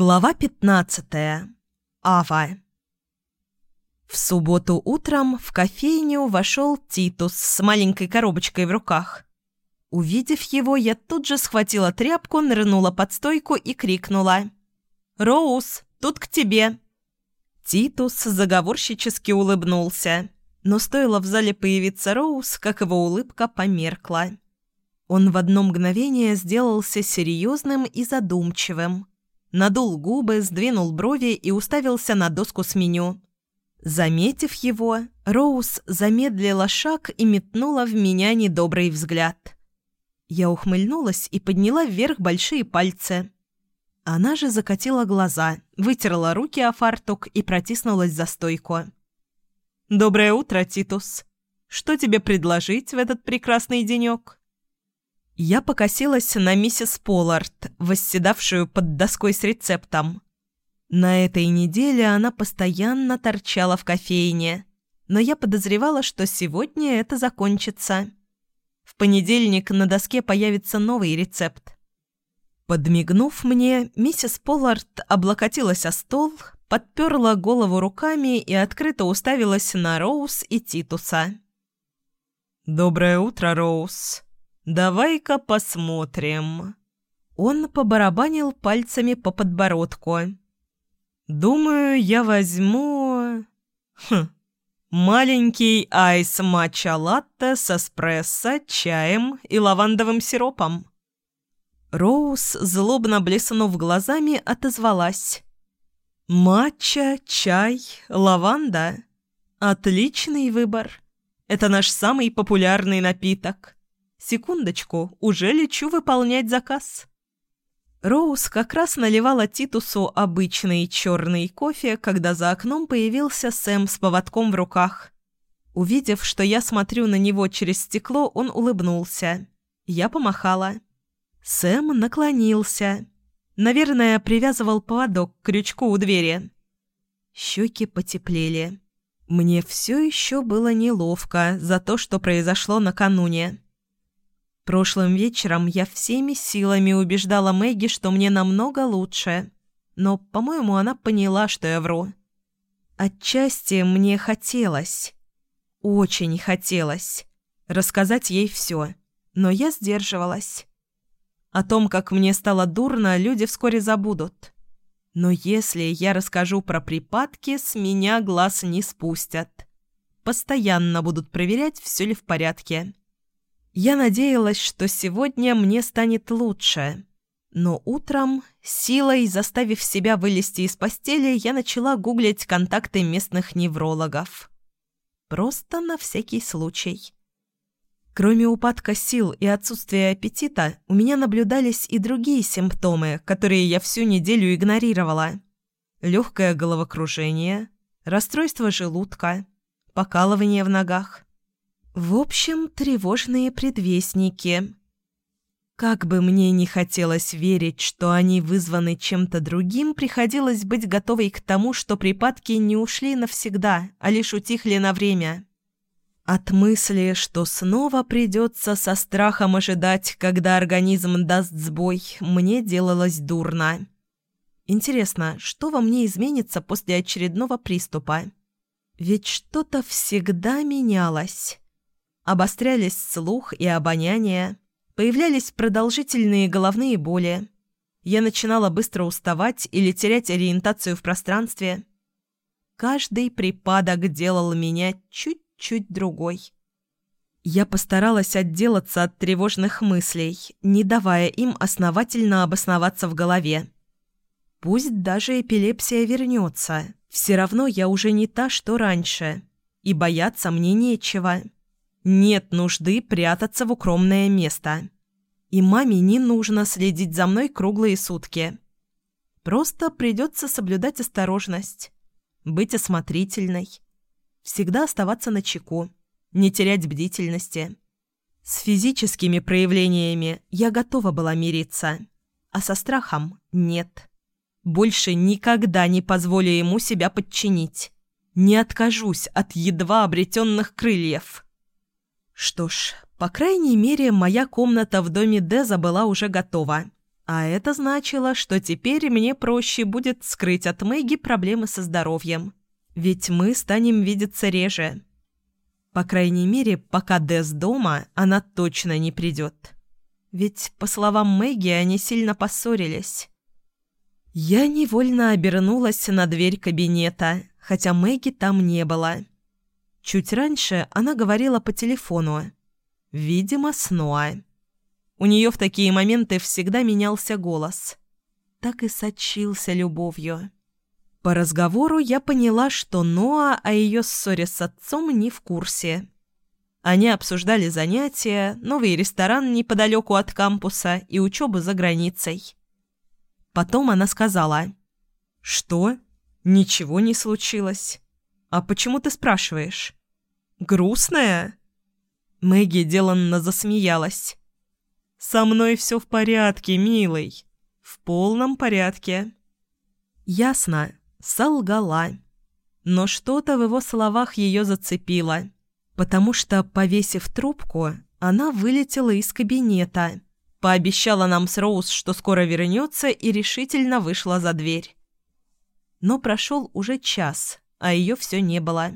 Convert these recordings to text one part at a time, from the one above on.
Глава 15. Ава. В субботу утром в кофейню вошел Титус с маленькой коробочкой в руках. Увидев его, я тут же схватила тряпку, нырнула под стойку и крикнула. «Роуз, тут к тебе!» Титус заговорщически улыбнулся, но стоило в зале появиться Роуз, как его улыбка померкла. Он в одно мгновение сделался серьезным и задумчивым надул губы, сдвинул брови и уставился на доску с меню. Заметив его, Роуз замедлила шаг и метнула в меня недобрый взгляд. Я ухмыльнулась и подняла вверх большие пальцы. Она же закатила глаза, вытерла руки о фартук и протиснулась за стойку. «Доброе утро, Титус. Что тебе предложить в этот прекрасный денек?» Я покосилась на миссис Поллард, восседавшую под доской с рецептом. На этой неделе она постоянно торчала в кофейне, но я подозревала, что сегодня это закончится. В понедельник на доске появится новый рецепт. Подмигнув мне, миссис Поллард облокотилась о стол, подперла голову руками и открыто уставилась на Роуз и Титуса. «Доброе утро, Роуз!» «Давай-ка посмотрим». Он побарабанил пальцами по подбородку. «Думаю, я возьму...» хм, «Маленький айс-матча-латте с эспрессо, чаем и лавандовым сиропом». Роуз, злобно блеснув глазами, отозвалась. «Матча, чай, лаванда. Отличный выбор. Это наш самый популярный напиток. Секундочку, уже лечу выполнять заказ. Роуз как раз наливала Титусу обычный черный кофе, когда за окном появился Сэм с поводком в руках. Увидев, что я смотрю на него через стекло, он улыбнулся. Я помахала. Сэм наклонился. Наверное, привязывал поводок к крючку у двери. Щеки потеплели. Мне все еще было неловко за то, что произошло накануне. Прошлым вечером я всеми силами убеждала Мэгги, что мне намного лучше. Но, по-моему, она поняла, что я вру. Отчасти мне хотелось, очень хотелось, рассказать ей все, но я сдерживалась. О том, как мне стало дурно, люди вскоре забудут. Но если я расскажу про припадки, с меня глаз не спустят. Постоянно будут проверять, все ли в порядке. Я надеялась, что сегодня мне станет лучше. Но утром, силой заставив себя вылезти из постели, я начала гуглить контакты местных неврологов. Просто на всякий случай. Кроме упадка сил и отсутствия аппетита, у меня наблюдались и другие симптомы, которые я всю неделю игнорировала. Легкое головокружение, расстройство желудка, покалывание в ногах – в общем, тревожные предвестники. Как бы мне ни хотелось верить, что они вызваны чем-то другим, приходилось быть готовой к тому, что припадки не ушли навсегда, а лишь утихли на время. От мысли, что снова придется со страхом ожидать, когда организм даст сбой, мне делалось дурно. Интересно, что во мне изменится после очередного приступа? Ведь что-то всегда менялось. Обострялись слух и обоняние, появлялись продолжительные головные боли. Я начинала быстро уставать или терять ориентацию в пространстве. Каждый припадок делал меня чуть-чуть другой. Я постаралась отделаться от тревожных мыслей, не давая им основательно обосноваться в голове. Пусть даже эпилепсия вернется, все равно я уже не та, что раньше, и бояться мне нечего. Нет нужды прятаться в укромное место. И маме не нужно следить за мной круглые сутки. Просто придется соблюдать осторожность, быть осмотрительной, всегда оставаться на чеку, не терять бдительности. С физическими проявлениями я готова была мириться, а со страхом нет. Больше никогда не позволю ему себя подчинить. Не откажусь от едва обретенных крыльев. Что ж, по крайней мере, моя комната в доме Деза была уже готова. А это значило, что теперь мне проще будет скрыть от Мэгги проблемы со здоровьем. Ведь мы станем видеться реже. По крайней мере, пока Дэс дома, она точно не придет. Ведь, по словам Мэгги, они сильно поссорились. Я невольно обернулась на дверь кабинета, хотя Мэгги там не было. Чуть раньше она говорила по телефону. Видимо, с Ноа. У нее в такие моменты всегда менялся голос. Так и сочился любовью. По разговору я поняла, что Ноа о ее ссоре с отцом не в курсе. Они обсуждали занятия, новый ресторан неподалеку от кампуса и учебу за границей. Потом она сказала «Что? Ничего не случилось. А почему ты спрашиваешь?» «Грустная?» Мэгги деланно засмеялась. «Со мной все в порядке, милый. В полном порядке». Ясно, солгала. Но что-то в его словах ее зацепило, потому что, повесив трубку, она вылетела из кабинета, пообещала нам с Роуз, что скоро вернется, и решительно вышла за дверь. Но прошел уже час, а ее все не было.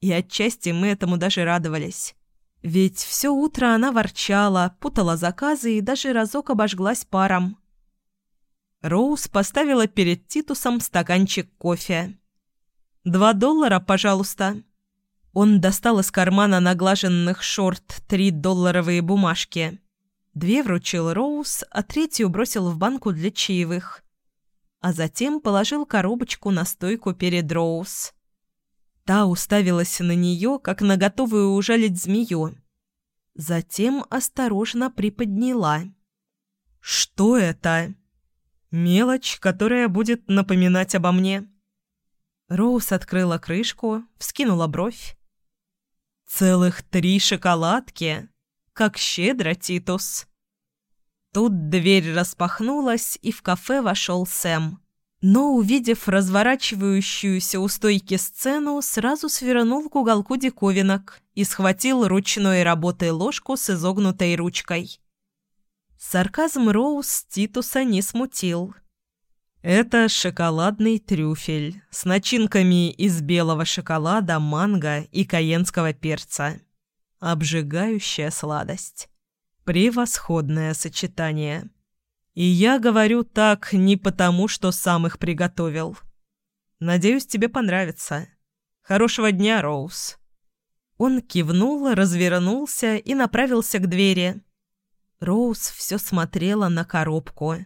И отчасти мы этому даже радовались. Ведь все утро она ворчала, путала заказы и даже разок обожглась паром. Роуз поставила перед Титусом стаканчик кофе. «Два доллара, пожалуйста». Он достал из кармана наглаженных шорт три долларовые бумажки. Две вручил Роуз, а третью бросил в банку для чаевых. А затем положил коробочку на стойку перед Роуз. Та уставилась на нее, как на готовую ужалить змею. Затем осторожно приподняла. «Что это?» «Мелочь, которая будет напоминать обо мне». Роуз открыла крышку, вскинула бровь. «Целых три шоколадки! Как щедро, Титус!» Тут дверь распахнулась, и в кафе вошел Сэм но, увидев разворачивающуюся у стойки сцену, сразу свернул к уголку диковинок и схватил ручной работой ложку с изогнутой ручкой. Сарказм Роуз Титуса не смутил. Это шоколадный трюфель с начинками из белого шоколада, манго и каенского перца. Обжигающая сладость. Превосходное сочетание. И я говорю так не потому, что сам их приготовил. Надеюсь, тебе понравится. Хорошего дня, Роуз». Он кивнул, развернулся и направился к двери. Роуз все смотрела на коробку.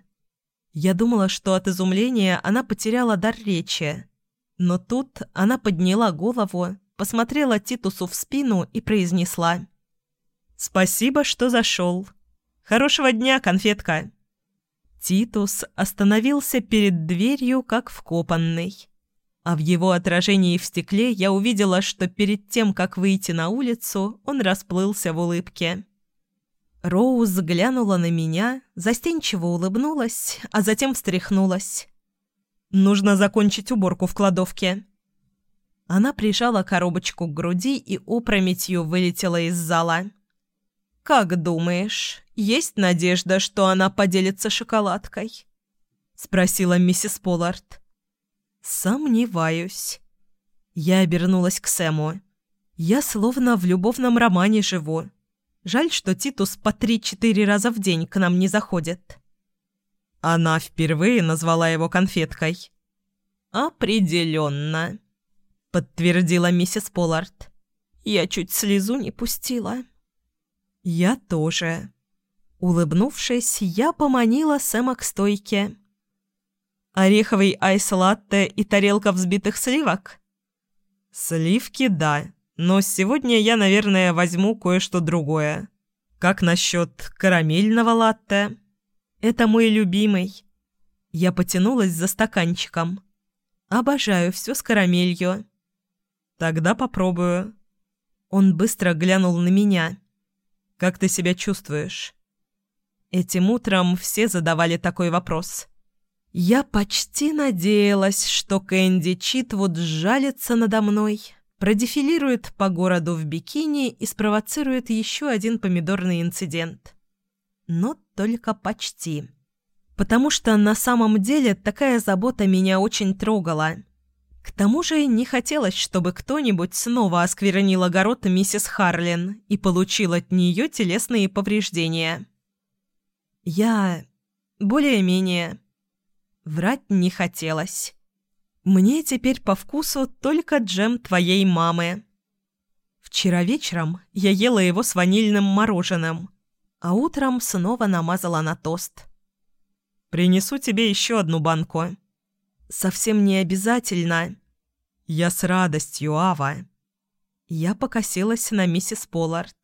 Я думала, что от изумления она потеряла дар речи. Но тут она подняла голову, посмотрела Титусу в спину и произнесла. «Спасибо, что зашел. Хорошего дня, конфетка!» Титус остановился перед дверью, как вкопанный. А в его отражении в стекле я увидела, что перед тем, как выйти на улицу, он расплылся в улыбке. Роуз глянула на меня, застенчиво улыбнулась, а затем встряхнулась. «Нужно закончить уборку в кладовке». Она прижала коробочку к груди и опрометью вылетела из зала. «Как думаешь, есть надежда, что она поделится шоколадкой?» — спросила миссис Поллард. «Сомневаюсь». Я обернулась к Сэму. «Я словно в любовном романе живу. Жаль, что Титус по три-четыре раза в день к нам не заходит». Она впервые назвала его конфеткой. «Определенно», — подтвердила миссис Поллард. «Я чуть слезу не пустила». «Я тоже». Улыбнувшись, я поманила Сэма к стойке. «Ореховый айс-латте и тарелка взбитых сливок?» «Сливки, да, но сегодня я, наверное, возьму кое-что другое. Как насчет карамельного латте?» «Это мой любимый». Я потянулась за стаканчиком. «Обожаю все с карамелью». «Тогда попробую». Он быстро глянул на меня. Как ты себя чувствуешь?» Этим утром все задавали такой вопрос. Я почти надеялась, что Кэнди Читвуд сжалится надо мной, продефилирует по городу в бикини и спровоцирует еще один помидорный инцидент. Но только почти. потому что на самом деле такая забота меня очень трогала. К тому же не хотелось, чтобы кто-нибудь снова осквернил огород миссис Харлин и получил от нее телесные повреждения. Я... более-менее... Врать не хотелось. Мне теперь по вкусу только джем твоей мамы. Вчера вечером я ела его с ванильным мороженым, а утром снова намазала на тост. «Принесу тебе еще одну банку». «Совсем не обязательно». «Я с радостью, Ава». Я покосилась на миссис Поллард.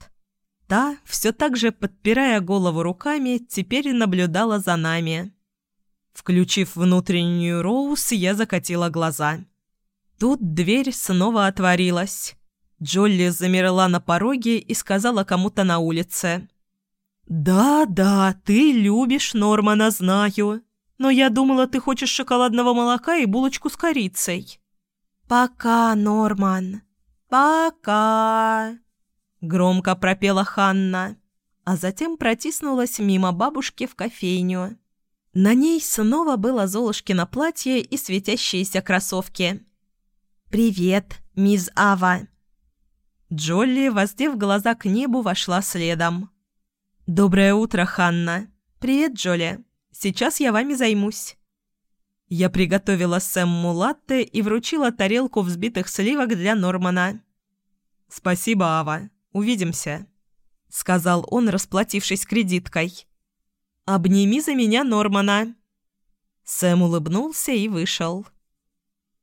Та, все так же подпирая голову руками, теперь наблюдала за нами. Включив внутреннюю Роуз, я закатила глаза. Тут дверь снова отворилась. Джолли замерла на пороге и сказала кому-то на улице. «Да, да, ты любишь Нормана, знаю. Но я думала, ты хочешь шоколадного молока и булочку с корицей». «Пока, Норман, пока», — громко пропела Ханна, а затем протиснулась мимо бабушки в кофейню. На ней снова было Золушкино платье и светящиеся кроссовки. «Привет, мисс Ава!» Джолли, воздев глаза к небу, вошла следом. «Доброе утро, Ханна!» «Привет, Джоли! Сейчас я вами займусь!» Я приготовила Сэмму латте и вручила тарелку взбитых сливок для Нормана. «Спасибо, Ава. Увидимся», — сказал он, расплатившись кредиткой. «Обними за меня Нормана». Сэм улыбнулся и вышел.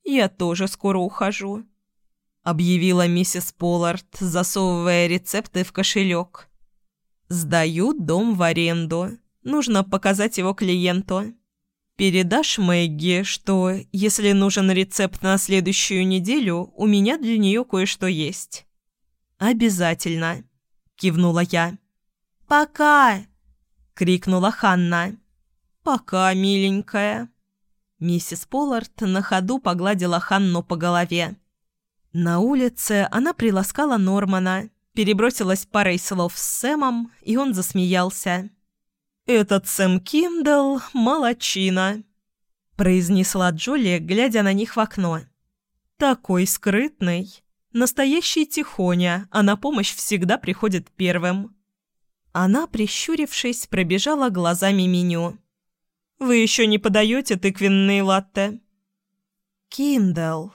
«Я тоже скоро ухожу», — объявила миссис Поллард, засовывая рецепты в кошелек. «Сдаю дом в аренду. Нужно показать его клиенту. Передашь Мэгги, что, если нужен рецепт на следующую неделю, у меня для нее кое-что есть». «Обязательно», — кивнула я. «Пока!» — крикнула Ханна. «Пока, миленькая». Миссис Поллард на ходу погладила Ханну по голове. На улице она приласкала Нормана, перебросилась парой слов с Сэмом, и он засмеялся. «Этот Сэм Киндл – молодчина», – произнесла Джоли, глядя на них в окно. «Такой скрытный. Настоящий тихоня, а на помощь всегда приходит первым». Она, прищурившись, пробежала глазами меню. «Вы еще не подаете тыквенные латте?» «Киндл.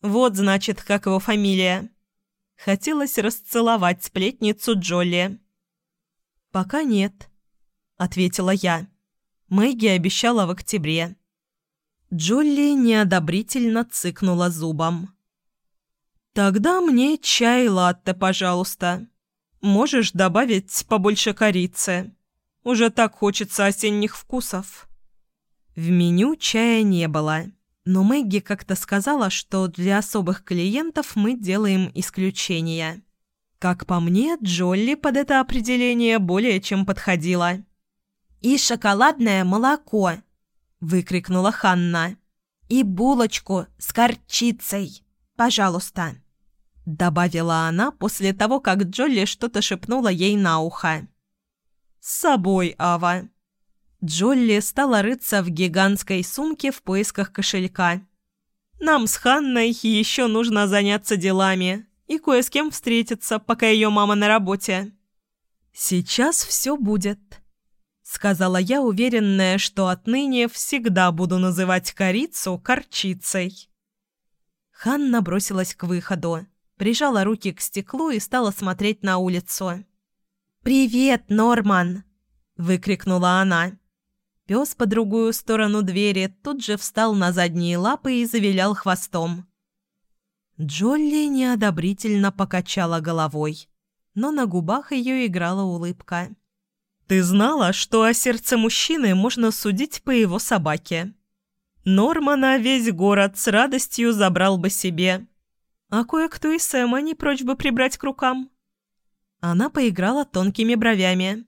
Вот, значит, как его фамилия». Хотелось расцеловать сплетницу Джоли. «Пока нет», — ответила я. Мэгги обещала в октябре. Джолли неодобрительно цыкнула зубом. «Тогда мне чай латте, пожалуйста», Можешь добавить побольше корицы. Уже так хочется осенних вкусов». В меню чая не было, но Мэгги как-то сказала, что для особых клиентов мы делаем исключения. Как по мне, Джолли под это определение более чем подходила. «И шоколадное молоко!» – выкрикнула Ханна. «И булочку с горчицей! Пожалуйста!» — добавила она после того, как Джолли что-то шепнула ей на ухо. «С собой, Ава». Джолли стала рыться в гигантской сумке в поисках кошелька. «Нам с Ханной еще нужно заняться делами и кое с кем встретиться, пока ее мама на работе». «Сейчас все будет», — сказала я, уверенная, что отныне всегда буду называть корицу корчицей. Ханна бросилась к выходу прижала руки к стеклу и стала смотреть на улицу. «Привет, Норман!» – выкрикнула она. Пес по другую сторону двери тут же встал на задние лапы и завилял хвостом. Джолли неодобрительно покачала головой, но на губах ее играла улыбка. «Ты знала, что о сердце мужчины можно судить по его собаке?» Нормана весь город с радостью забрал бы себе, а кое-кто и Сэма не прочь бы прибрать к рукам. Она поиграла тонкими бровями.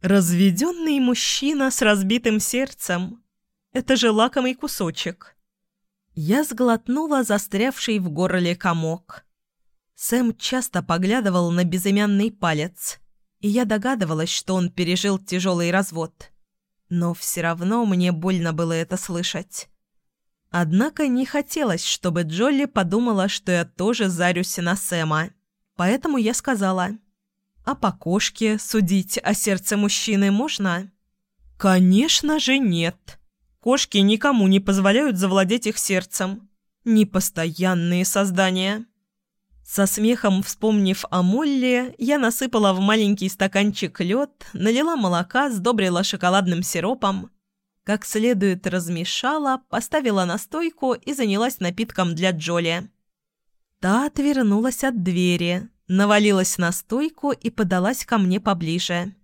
«Разведенный мужчина с разбитым сердцем. Это же лакомый кусочек». Я сглотнула застрявший в горле комок. Сэм часто поглядывал на безымянный палец, и я догадывалась, что он пережил тяжелый развод. Но все равно мне больно было это слышать. Однако не хотелось, чтобы Джолли подумала, что я тоже зарюсь на Сэма. Поэтому я сказала, «А по кошке судить о сердце мужчины можно?» «Конечно же нет. Кошки никому не позволяют завладеть их сердцем. Непостоянные создания». Со смехом вспомнив о Молле, я насыпала в маленький стаканчик лед, налила молока, сдобрила шоколадным сиропом, как следует размешала, поставила на стойку и занялась напитком для Джоли. Та отвернулась от двери, навалилась на стойку и подалась ко мне поближе.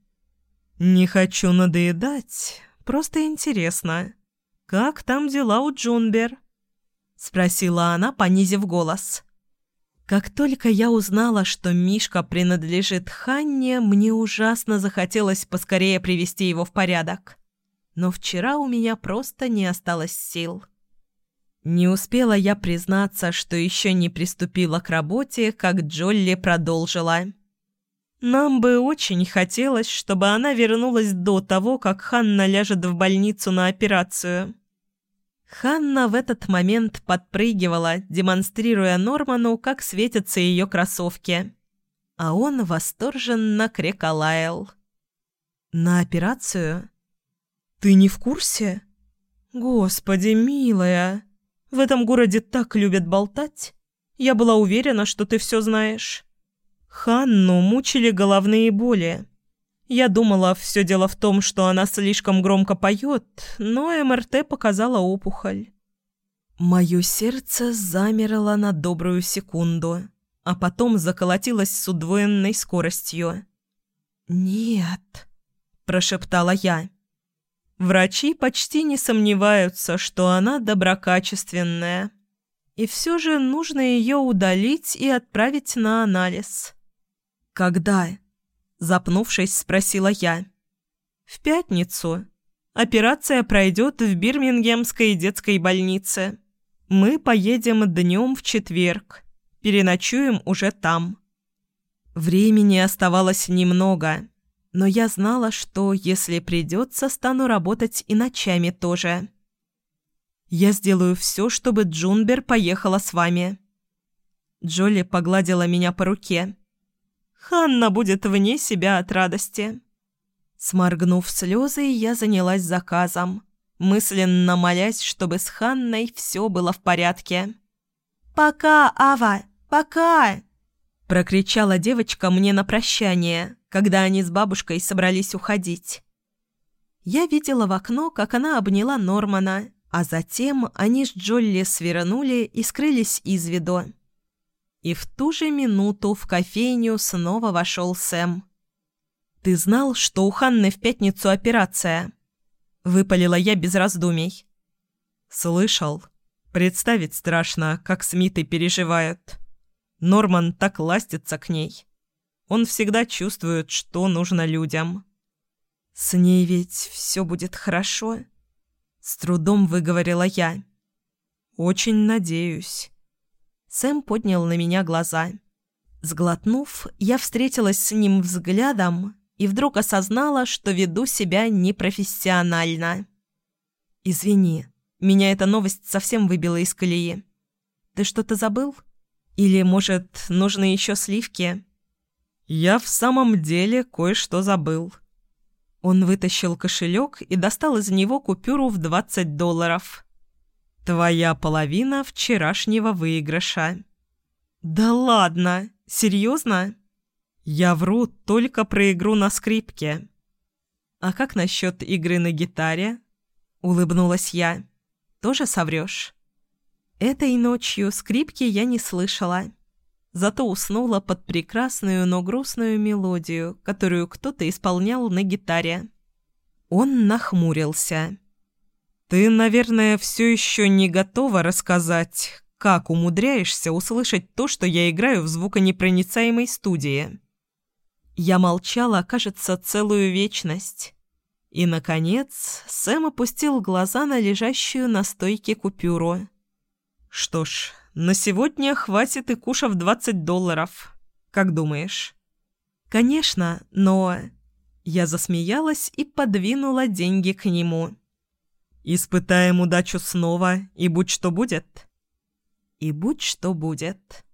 «Не хочу надоедать, просто интересно, как там дела у Джунбер?» — спросила она, понизив голос. Как только я узнала, что Мишка принадлежит Ханне, мне ужасно захотелось поскорее привести его в порядок. Но вчера у меня просто не осталось сил. Не успела я признаться, что еще не приступила к работе, как Джолли продолжила. «Нам бы очень хотелось, чтобы она вернулась до того, как Ханна ляжет в больницу на операцию. Ханна в этот момент подпрыгивала, демонстрируя Норману, как светятся ее кроссовки. А он восторженно креколаял. «На операцию? Ты не в курсе? Господи, милая, в этом городе так любят болтать. Я была уверена, что ты все знаешь. Ханну мучили головные боли. Я думала, все дело в том, что она слишком громко поет, но МРТ показала опухоль. Мое сердце замерло на добрую секунду, а потом заколотилось с удвоенной скоростью. «Нет», – прошептала я. Врачи почти не сомневаются, что она доброкачественная. И все же нужно ее удалить и отправить на анализ. «Когда?» Запнувшись, спросила я. «В пятницу. Операция пройдет в Бирмингемской детской больнице. Мы поедем днем в четверг. Переночуем уже там». Времени оставалось немного, но я знала, что, если придется, стану работать и ночами тоже. «Я сделаю все, чтобы Джунбер поехала с вами». Джоли погладила меня по руке. Ханна будет вне себя от радости. Сморгнув слезы, я занялась заказом, мысленно молясь, чтобы с Ханной все было в порядке. «Пока, Ава, пока!» прокричала девочка мне на прощание, когда они с бабушкой собрались уходить. Я видела в окно, как она обняла Нормана, а затем они с Джолли свернули и скрылись из виду. И в ту же минуту в кофейню снова вошел Сэм. «Ты знал, что у Ханны в пятницу операция?» Выпалила я без раздумий. «Слышал. Представить страшно, как Смиты переживают. Норман так ластится к ней. Он всегда чувствует, что нужно людям». «С ней ведь все будет хорошо?» С трудом выговорила я. «Очень надеюсь». Сэм поднял на меня глаза. Сглотнув, я встретилась с ним взглядом и вдруг осознала, что веду себя непрофессионально. «Извини, меня эта новость совсем выбила из колеи. Ты что-то забыл? Или, может, нужны еще сливки?» «Я в самом деле кое-что забыл». Он вытащил кошелек и достал из него купюру в 20 долларов. Твоя половина вчерашнего выигрыша. Да ладно, серьезно? Я вру только про игру на скрипке. А как насчет игры на гитаре? Улыбнулась я. Тоже соврешь? Этой ночью скрипки я не слышала. Зато уснула под прекрасную, но грустную мелодию, которую кто-то исполнял на гитаре. Он нахмурился. «Ты, наверное, все еще не готова рассказать, как умудряешься услышать то, что я играю в звуконепроницаемой студии?» Я молчала, кажется, целую вечность. И, наконец, Сэм опустил глаза на лежащую на стойке купюру. «Что ж, на сегодня хватит и куша в 20 долларов. Как думаешь?» «Конечно, но...» Я засмеялась и подвинула деньги к нему. «Испытаем удачу снова, и будь что будет». «И будь что будет».